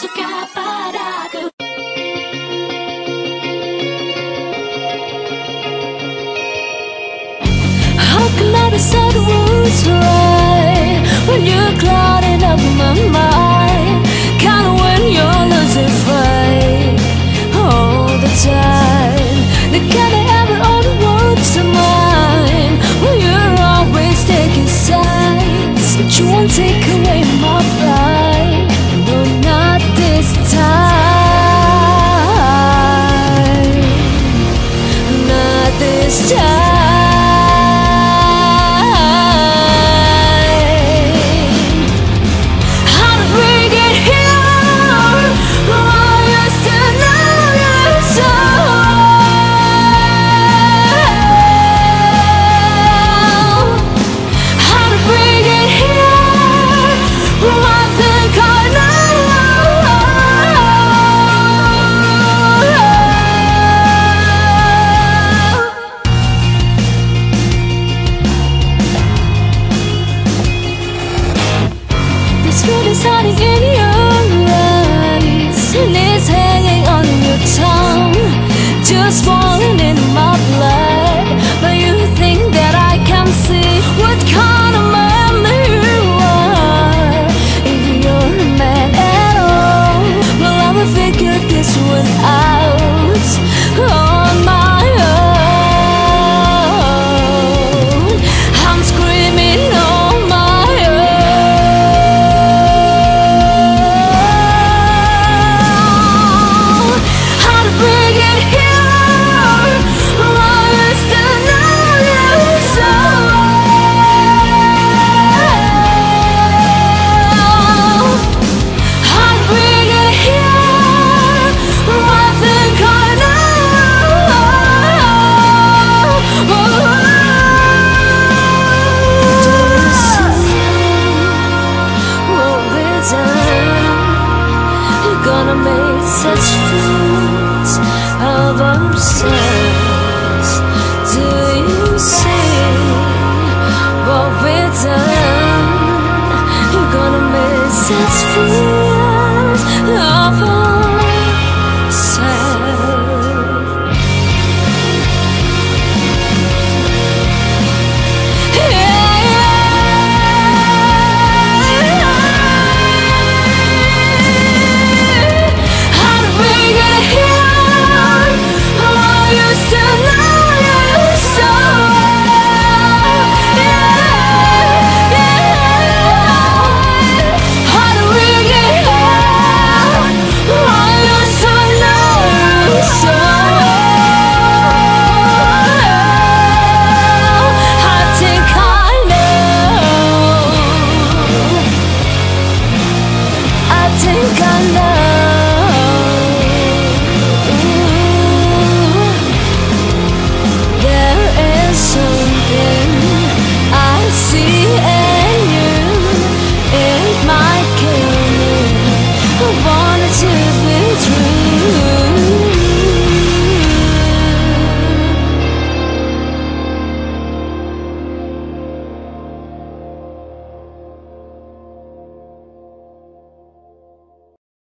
suka How can I decide right when you're clouded? It's good as honey in your gonna make such fools of ourselves.